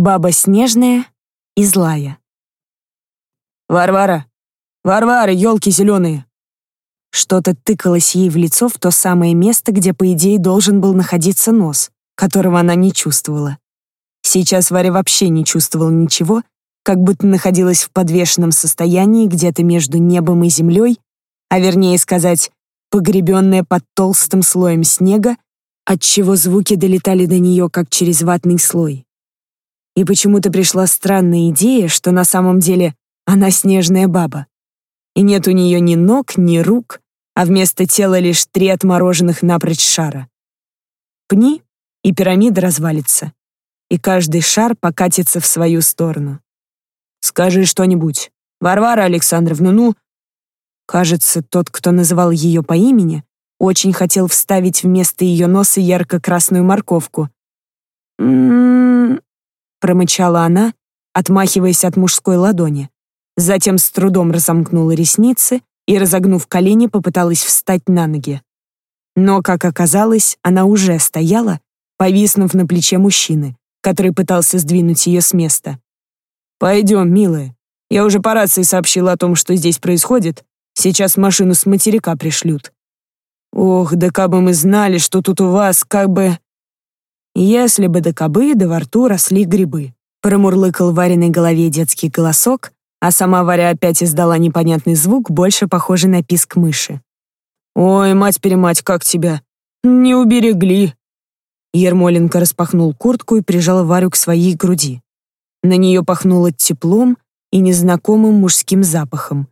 Баба снежная и злая. «Варвара! Варвара, елки зеленые!» Что-то тыкалось ей в лицо в то самое место, где, по идее, должен был находиться нос, которого она не чувствовала. Сейчас Варя вообще не чувствовала ничего, как будто находилась в подвешенном состоянии где-то между небом и землей, а вернее сказать, погребенная под толстым слоем снега, отчего звуки долетали до нее как через ватный слой. И почему-то пришла странная идея, что на самом деле она снежная баба. И нет у нее ни ног, ни рук, а вместо тела лишь три отмороженных напрочь шара. Пни, и пирамида развалится, и каждый шар покатится в свою сторону. «Скажи что-нибудь. Варвара Александровна, ну...» Кажется, тот, кто называл ее по имени, очень хотел вставить вместо ее носа ярко-красную морковку. «М-м-м...» промычала она, отмахиваясь от мужской ладони. Затем с трудом разомкнула ресницы и, разогнув колени, попыталась встать на ноги. Но, как оказалось, она уже стояла, повиснув на плече мужчины, который пытался сдвинуть ее с места. «Пойдем, милая. Я уже по рации сообщила о том, что здесь происходит. Сейчас машину с материка пришлют. Ох, да кабы мы знали, что тут у вас как бы...» «Если бы до кобы, да во рту росли грибы», промурлыкал в Вариной голове детский голосок, а сама Варя опять издала непонятный звук, больше похожий на писк мыши. «Ой, мать-перемать, как тебя! Не уберегли!» Ермоленко распахнул куртку и прижал Варю к своей груди. На нее пахнуло теплом и незнакомым мужским запахом.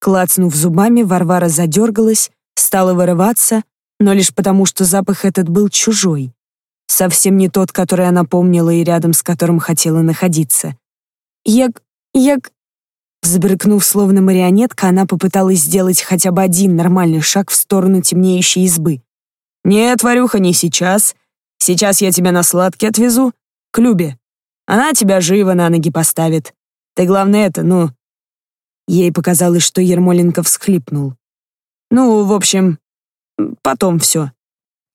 Клацнув зубами, Варвара задергалась, стала вырываться, но лишь потому, что запах этот был чужой. Совсем не тот, который она помнила и рядом с которым хотела находиться. «Яг... яг...» Взбрыкнув, словно марионетка, она попыталась сделать хотя бы один нормальный шаг в сторону темнеющей избы. «Нет, Варюха, не сейчас. Сейчас я тебя на сладкий отвезу. К Любе. Она тебя живо на ноги поставит. Ты, главное, это, ну...» Ей показалось, что Ермоленко всхлипнул. «Ну, в общем, потом все».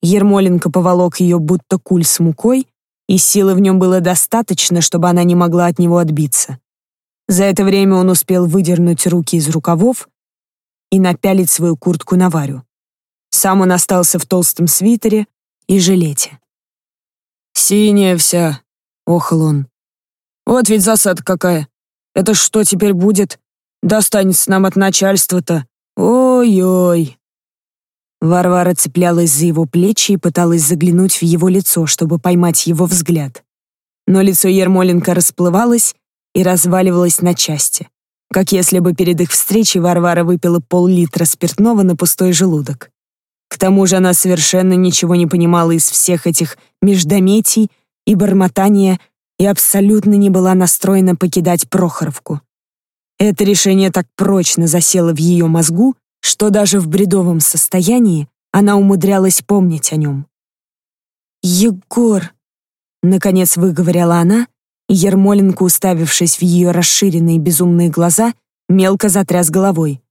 Ермоленко поволок ее будто куль с мукой, и силы в нем было достаточно, чтобы она не могла от него отбиться. За это время он успел выдернуть руки из рукавов и напялить свою куртку на Варю. Сам он остался в толстом свитере и жилете. «Синяя вся», — охал он. «Вот ведь засада какая. Это что теперь будет? Достанется нам от начальства-то. Ой-ой». Варвара цеплялась за его плечи и пыталась заглянуть в его лицо, чтобы поймать его взгляд. Но лицо Ермоленко расплывалось и разваливалось на части, как если бы перед их встречей Варвара выпила пол-литра спиртного на пустой желудок. К тому же она совершенно ничего не понимала из всех этих междометий и бормотания и абсолютно не была настроена покидать Прохоровку. Это решение так прочно засело в ее мозгу, что даже в бредовом состоянии она умудрялась помнить о нем. «Егор!» — наконец выговорила она, и Ермоленко, уставившись в ее расширенные безумные глаза, мелко затряс головой.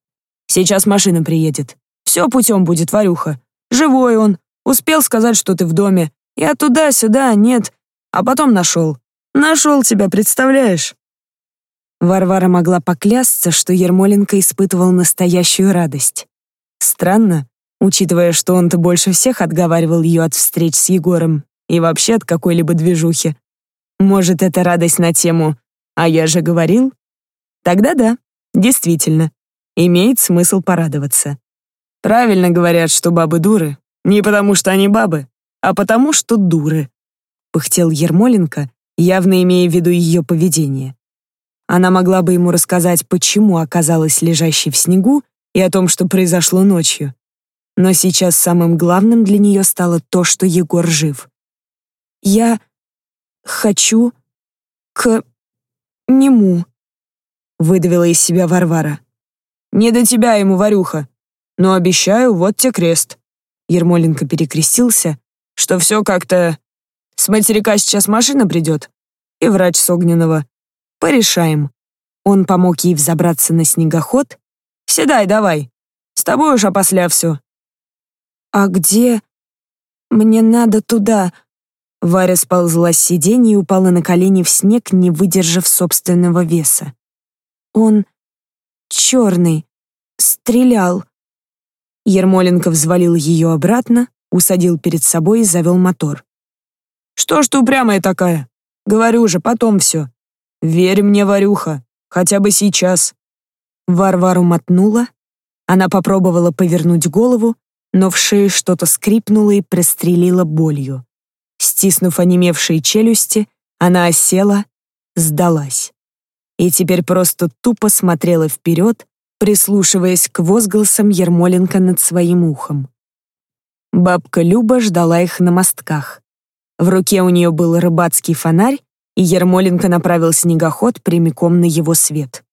«Сейчас машина приедет. Все путем будет, Варюха. Живой он. Успел сказать, что ты в доме. Я туда-сюда, нет. А потом нашел. Нашел тебя, представляешь?» Варвара могла поклясться, что Ермоленко испытывал настоящую радость. Странно, учитывая, что он-то больше всех отговаривал ее от встреч с Егором и вообще от какой-либо движухи. Может, это радость на тему «А я же говорил?» Тогда да, действительно, имеет смысл порадоваться. Правильно говорят, что бабы дуры. Не потому, что они бабы, а потому, что дуры. Пыхтел Ермоленко, явно имея в виду ее поведение. Она могла бы ему рассказать, почему оказалась лежащей в снегу и о том, что произошло ночью. Но сейчас самым главным для нее стало то, что Егор жив. «Я хочу к нему», — выдавила из себя Варвара. «Не до тебя ему, Варюха. Но обещаю, вот тебе крест». Ермоленко перекрестился, что все как-то... С материка сейчас машина придет, и врач с Огненного. Порешаем. Он помог ей взобраться на снегоход. «Седай давай. С тобой уж опосля все». «А где? Мне надо туда. Варя сползла с сиденья и упала на колени в снег, не выдержав собственного веса. Он черный, стрелял. Ермоленко взвалил ее обратно, усадил перед собой и завел мотор. «Что ж ты упрямая такая? Говорю же, потом все. Верь мне, Варюха, хотя бы сейчас». Варвару мотнула. Она попробовала повернуть голову, но в шее что-то скрипнуло и прострелило болью. Стиснув онемевшие челюсти, она осела, сдалась. И теперь просто тупо смотрела вперед, прислушиваясь к возгласам Ермоленко над своим ухом. Бабка Люба ждала их на мостках. В руке у нее был рыбацкий фонарь, и Ермоленко направил снегоход прямиком на его свет.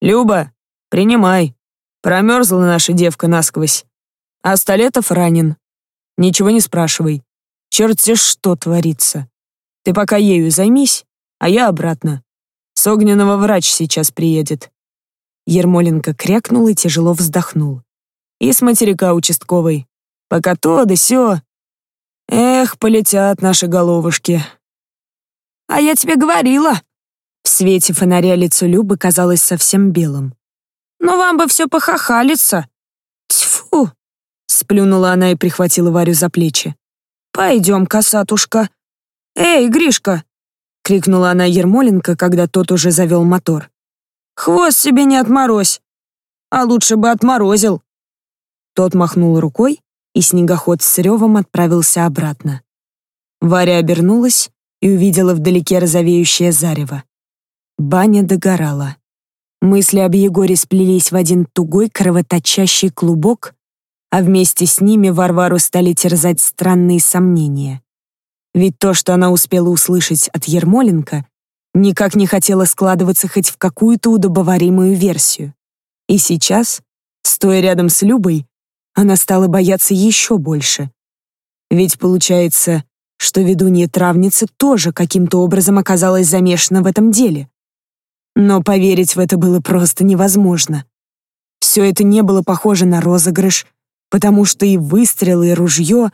«Люба, принимай. Промерзла наша девка насквозь. А Столетов ранен. Ничего не спрашивай. Черти что творится. Ты пока ею займись, а я обратно. С огненного врач сейчас приедет». Ермоленко крякнул и тяжело вздохнул. «И с материка участковой. Пока то да сё. Эх, полетят наши головушки». «А я тебе говорила!» В свете фонаря лицо Любы казалось совсем белым. «Но вам бы все похахалиться!» «Тьфу!» Сплюнула она и прихватила Варю за плечи. «Пойдем, косатушка!» «Эй, Гришка!» — крикнула она Ермоленко, когда тот уже завел мотор. «Хвост себе не отморозь! А лучше бы отморозил!» Тот махнул рукой, и снегоход с ревом отправился обратно. Варя обернулась и увидела вдалеке розовеющее зарево. Баня догорала. Мысли об Егоре сплелись в один тугой кровоточащий клубок, а вместе с ними Варвару стали терзать странные сомнения. Ведь то, что она успела услышать от Ермоленко, никак не хотело складываться хоть в какую-то удобоваримую версию. И сейчас, стоя рядом с Любой, она стала бояться еще больше. Ведь получается, что ведунья-травница тоже каким-то образом оказалась замешана в этом деле. Но поверить в это было просто невозможно. Все это не было похоже на розыгрыш, потому что и выстрелы, и ружье,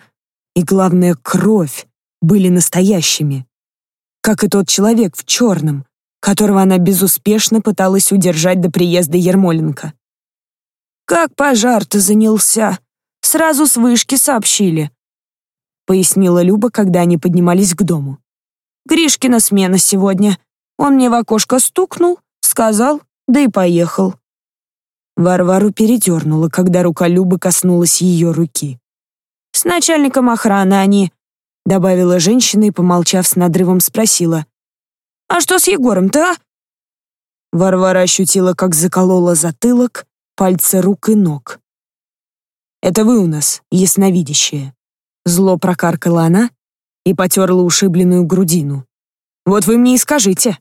и, главное, кровь были настоящими. Как и тот человек в черном, которого она безуспешно пыталась удержать до приезда Ермоленко. «Как пожар-то занялся? Сразу с вышки сообщили», — пояснила Люба, когда они поднимались к дому. «Гришкина смена сегодня. Он мне в окошко стукнул, сказал, да и поехал». Варвару передернула, когда рука Любы коснулась ее руки. «С начальником охраны они», — добавила женщина и, помолчав с надрывом, спросила. «А что с Егором-то, а?» Варвара ощутила, как заколола затылок, пальцы рук и ног. «Это вы у нас, ясновидящие». Зло прокаркала она и потерла ушибленную грудину. «Вот вы мне и скажите,